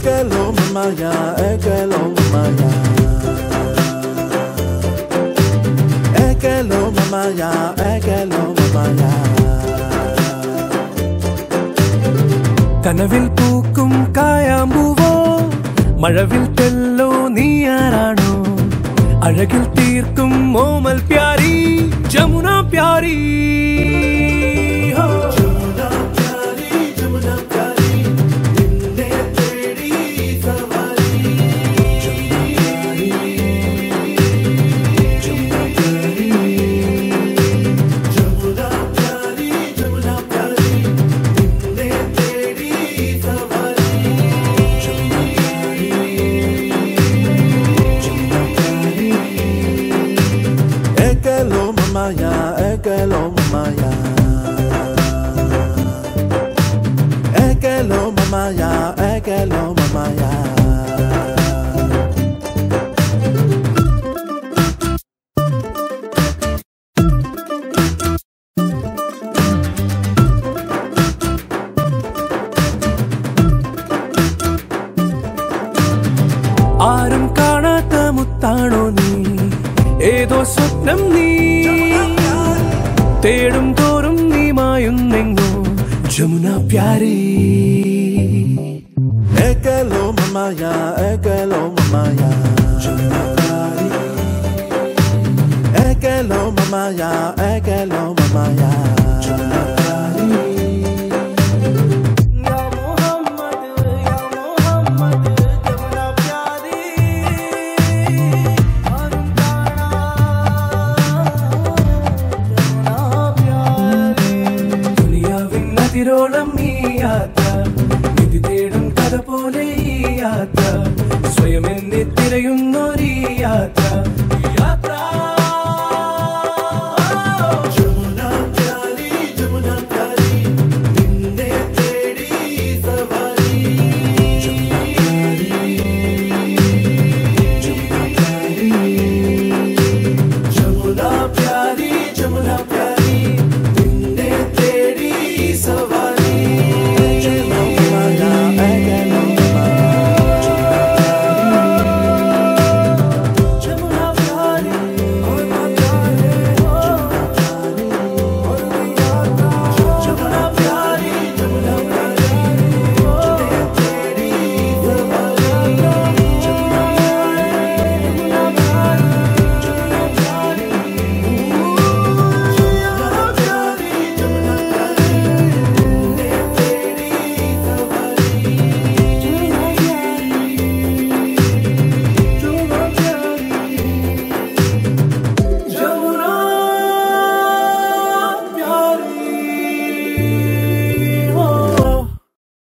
mamaya, ekelo mamaya. Ekelo mamaya, ekelo mamaya. കനവിൽ പൂക്കും കായാമ്പൂവോ മഴവിൽ തെല്ലോ നീയാരാണോ അഴകിൽ തീർക്കും മോമൽ പ്യാരി ജമുന പ്യാരി ആരും കാണാത്ത മുത്താണോ നീ? ഏതോ സ്വപ്നം നീ? തേടും തോറും നീ മായുന്നെങ്ങോ ജമുന പ്യാരി Ekelo mamaya, ekelo mamaya. Ekelo mamaya, ekelo അതിരോളം ഈ യാത്ര. വിധി തേടും കഥ പോലെ ഈ യാത്ര. സ്വയം എന്നെ തിരയുന്നൊരീ യാത്ര.